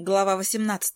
Глава 18.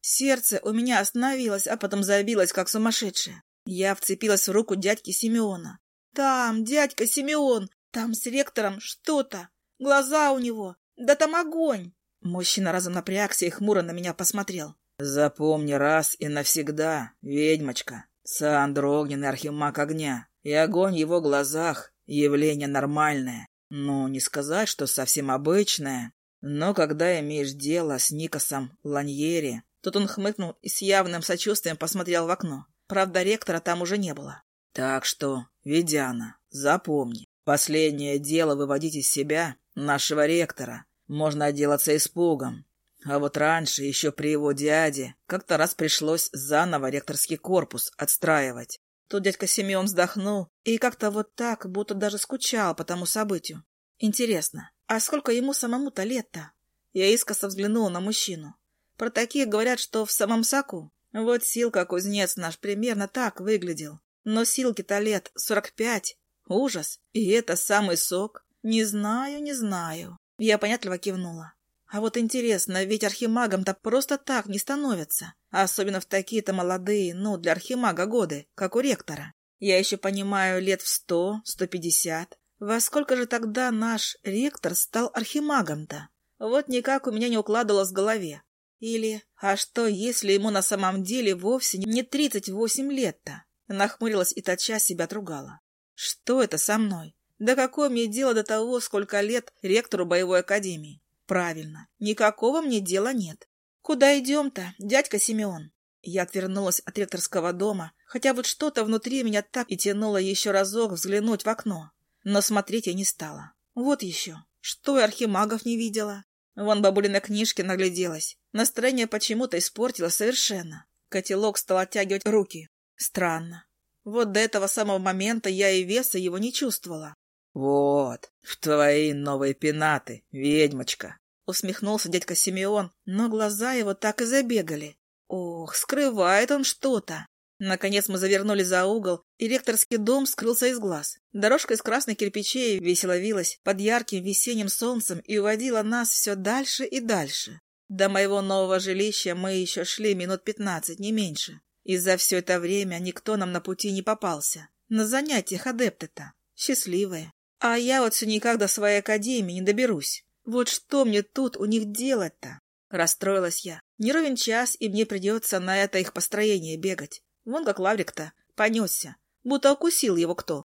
Сердце у меня остановилось, а потом забилось, как сумасшедшее. Я вцепилась в руку дядьки Симеона. «Там, дядька Симеон! Там с ректором что-то! Глаза у него! Да там огонь!» Мужчина разом напрягся и хмуро на меня посмотрел. «Запомни раз и навсегда, ведьмочка, Сандр огненный архимаг огня, и огонь в его глазах — явление нормальное. Ну, не сказать, что совсем обычное, но когда имеешь дело с Никосом Ланьери... Тут он хмыкнул и с явным сочувствием посмотрел в окно. Правда, ректора там уже не было. Так что, Ведяна, запомни, последнее дело выводить из себя нашего ректора. Можно отделаться испугом. А вот раньше, еще при его дяде, как-то раз пришлось заново ректорский корпус отстраивать. Тут дядька Симеон вздохнул и как-то вот так, будто даже скучал по тому событию. Интересно, а сколько ему самому-то лет-то? Я искоса взглянула на мужчину. Про таких говорят, что в самом саку. Вот Силка, кузнец наш, примерно так выглядел. Но силки-то лет сорок пять. Ужас. И это самый сок. Не знаю, не знаю. Я понятливо кивнула. А вот интересно, ведь архимагом-то просто так не становится. Особенно в такие-то молодые, ну, для архимага годы, как у ректора. Я еще понимаю лет в сто, сто пятьдесят. Во сколько же тогда наш ректор стал архимагом-то? Вот никак у меня не укладывалось в голове. Или, а что, если ему на самом деле вовсе не тридцать восемь лет-то? Нахмурилась и тача себя отругала. Что это со мной? Да какое мне дело до того, сколько лет ректору боевой академии? Правильно, никакого мне дела нет. Куда идем-то, дядька Семен? Я отвернулась от ректорского дома, хотя вот что-то внутри меня так и тянуло еще разок взглянуть в окно но смотреть я не стала. Вот еще. Что и архимагов не видела. Вон бабулина книжки нагляделась. Настроение почему-то испортилось совершенно. Котелок стал оттягивать руки. Странно. Вот до этого самого момента я и веса его не чувствовала. «Вот, в твои новые пенаты, ведьмочка!» Усмехнулся дядька Симеон, но глаза его так и забегали. «Ох, скрывает он что-то!» Наконец мы завернули за угол, и ректорский дом скрылся из глаз. Дорожка из красных кирпичей весело вилась под ярким весенним солнцем и уводила нас все дальше и дальше. До моего нового жилища мы еще шли минут пятнадцать, не меньше. И за все это время никто нам на пути не попался. На занятиях адепты-то. Счастливые. А я вот все никак до своей академии не доберусь. Вот что мне тут у них делать-то? Расстроилась я. Не ровен час, и мне придется на это их построение бегать. Вон как Лаврик-то понесся, будто укусил его кто.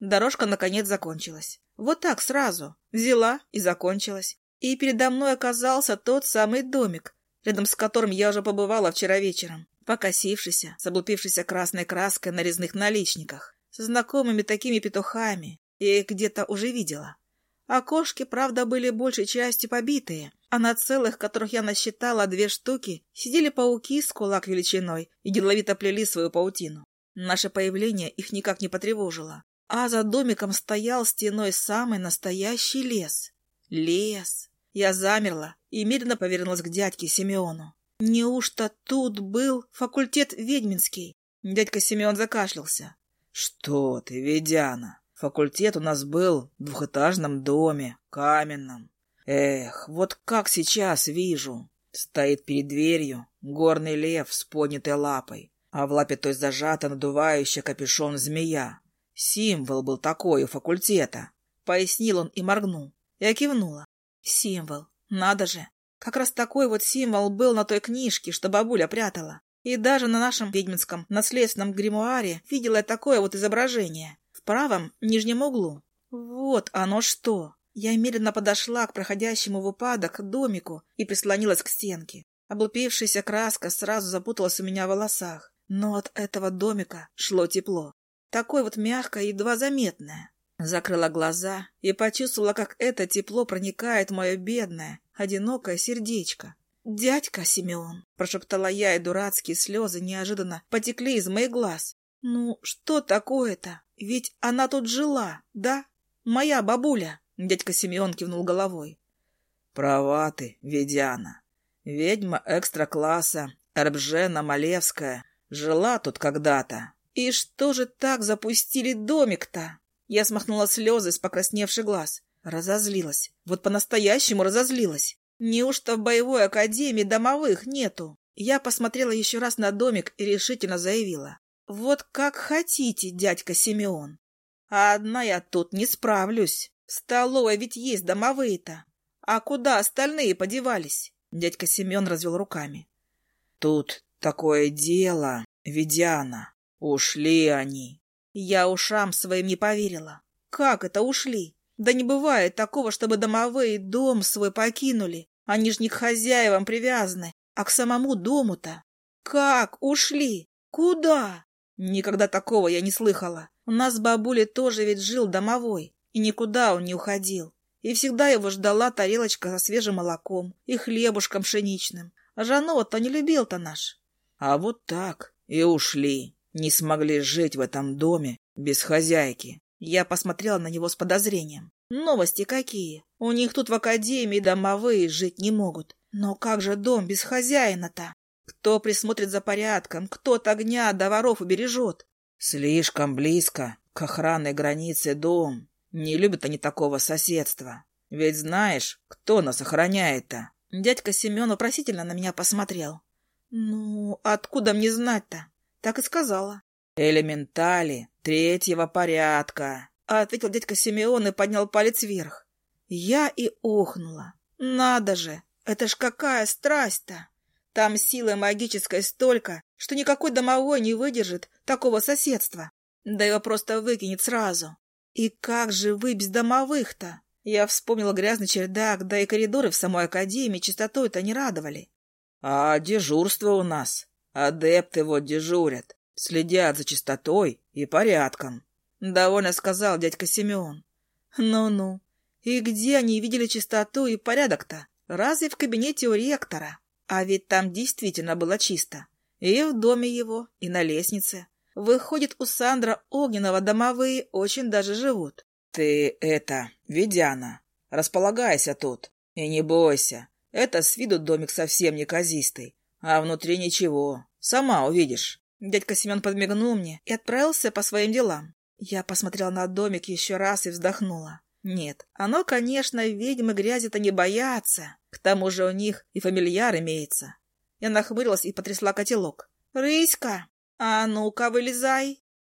Дорожка, наконец, закончилась. Вот так сразу. Взяла и закончилась. И передо мной оказался тот самый домик, рядом с которым я уже побывала вчера вечером, покосившийся, с облупившейся красной краской на резных наличниках, со знакомыми такими петухами. Я их где-то уже видела. Окошки, правда, были большей частью побитые — а на целых, которых я насчитала две штуки, сидели пауки с кулак величиной и деловито плели свою паутину. Наше появление их никак не потревожило. А за домиком стоял стеной самый настоящий лес. Лес. Я замерла и медленно повернулась к дядьке Симеону. Неужто тут был факультет ведьминский? Дядька Симеон закашлялся. «Что ты, ведяна? Факультет у нас был в двухэтажном доме, каменном. Эх, вот как сейчас вижу. Стоит перед дверью горный лев с поднятой лапой, а в лапе той зажата надувающая капюшон змея. Символ был такой у факультета. Пояснил он и моргнул. Я кивнула. Символ. Надо же. Как раз такой вот символ был на той книжке, что бабуля прятала. И даже на нашем ведьминском наследственном гримуаре видела я такое вот изображение. В правом нижнем углу. Вот оно что. Я медленно подошла к проходящему в упадок домику и прислонилась к стенке. Облупившаяся краска сразу запуталась у меня в волосах, но от этого домика шло тепло. Такое вот мягкое, едва заметное. Закрыла глаза и почувствовала, как это тепло проникает в мое бедное, одинокое сердечко. «Дядька Симеон!» – прошептала я, и дурацкие слезы неожиданно потекли из моих глаз. «Ну, что такое-то? Ведь она тут жила, да? Моя бабуля!» Дядька Симеон кивнул головой. «Права ты, ведяна. Ведьма экстра-класса, Эрбжена эм Малевская, жила тут когда-то. И что же так запустили домик-то?» Я смахнула слезы с покрасневших глаз. Разозлилась. Вот по-настоящему разозлилась. Неужто в боевой академии домовых нету? Я посмотрела еще раз на домик и решительно заявила. «Вот как хотите, дядька Симеон. А одна я тут не справлюсь». В столовой ведь есть домовые-то. А куда остальные подевались? Дядька Семен развел руками. Тут такое дело, Ведяна. Ушли они. Я ушам своим не поверила. Как это ушли? Да не бывает такого, чтобы домовые дом свой покинули. Они ж не к хозяевам привязаны, а к самому дому-то. Как ушли? Куда? Никогда такого я не слыхала. У нас бабуля тоже ведь жил домовой. И никуда он не уходил. И всегда его ждала тарелочка со свежим молоком и хлебушком пшеничным. А Жанот-то не любил-то наш. А вот так и ушли. Не смогли жить в этом доме без хозяйки. Я посмотрела на него с подозрением. Новости какие? У них тут в академии домовые жить не могут. Но как же дом без хозяина-то? Кто присмотрит за порядком? Кто от огня до воров убережет? Слишком близко к охранной границе дом. Не любят они такого соседства. Ведь знаешь, кто нас охраняет-то? Дядька Семен вопросительно на меня посмотрел. Ну, откуда мне знать-то? Так и сказала. Элементали третьего порядка, ответил дядька Семен и поднял палец вверх. Я и охнула. Надо же, это ж какая страсть-то! Там силы магической столько, что никакой домовой не выдержит такого соседства. Да его просто выкинет сразу. И как же вы без домовых-то? Я вспомнила грязный чердак, да и коридоры в самой академии чистотой-то не радовали. А дежурство у нас. Адепты вот дежурят, следят за чистотой и порядком. Довольно сказал дядька Семен. Ну-ну, и где они видели чистоту и порядок-то? Разве в кабинете у ректора? А ведь там действительно было чисто. И в доме его, и на лестнице. Выходит, у Сандра Огненного домовые очень даже живут. Ты это, Ведяна, располагайся тут и не бойся. Это с виду домик совсем неказистый, а внутри ничего. Сама увидишь. Дядька Семен подмигнул мне и отправился по своим делам. Я посмотрела на домик еще раз и вздохнула. Нет, оно, конечно, ведьмы грязи-то не боятся. К тому же у них и фамильяр имеется. Я нахмырилась и потрясла котелок. «Рыська!» «А ну-ка, вылезай!»